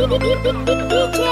DJ